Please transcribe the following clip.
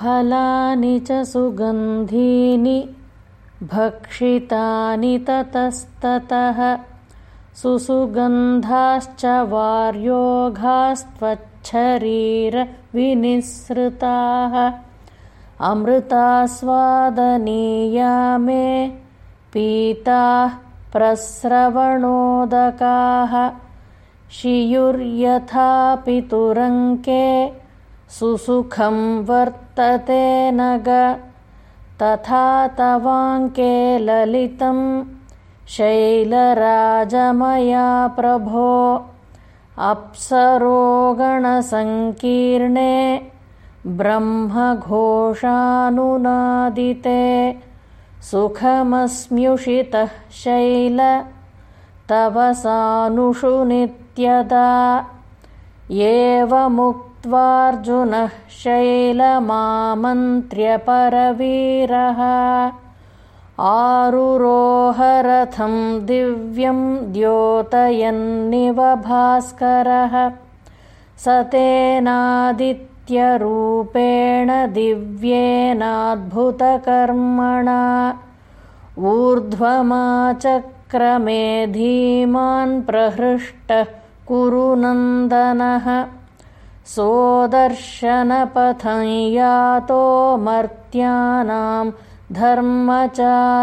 फलानि च सुगन्धीनि भक्षितानि ततस्ततः सुसुगन्धाश्च वार्योघास्त्वच्छरीरविनिःसृताः अमृतास्वादनीया मे पीताः प्रस्रवणोदकाः शियुर्यथापितुरङ्के सुसुखं वर्तते नग। तथा तवाङ्के ललितं। शैलराजमया प्रभो। अप्सरोगणसङ्कीर्णे ब्रह्मघोषानुनादिते। सुखमस्म्युषितः शैल। तव सानुषु नित्यदा एवमुक्त्वार्जुनः शैलमामन्त्र्यपरवीरः। आरुरोहरथं दिव्यं द्योतयन्निव भास्करः। स तेनादित्यरूपेण दिव्येनाद्भुतकर्मणा। ऊर्ध्वमाचक्रमे धीमान् प्रहृष्टः कुरु नन्दनः सोदर्शनपथं यातो मर्त्यानां धर्मचारिणाम्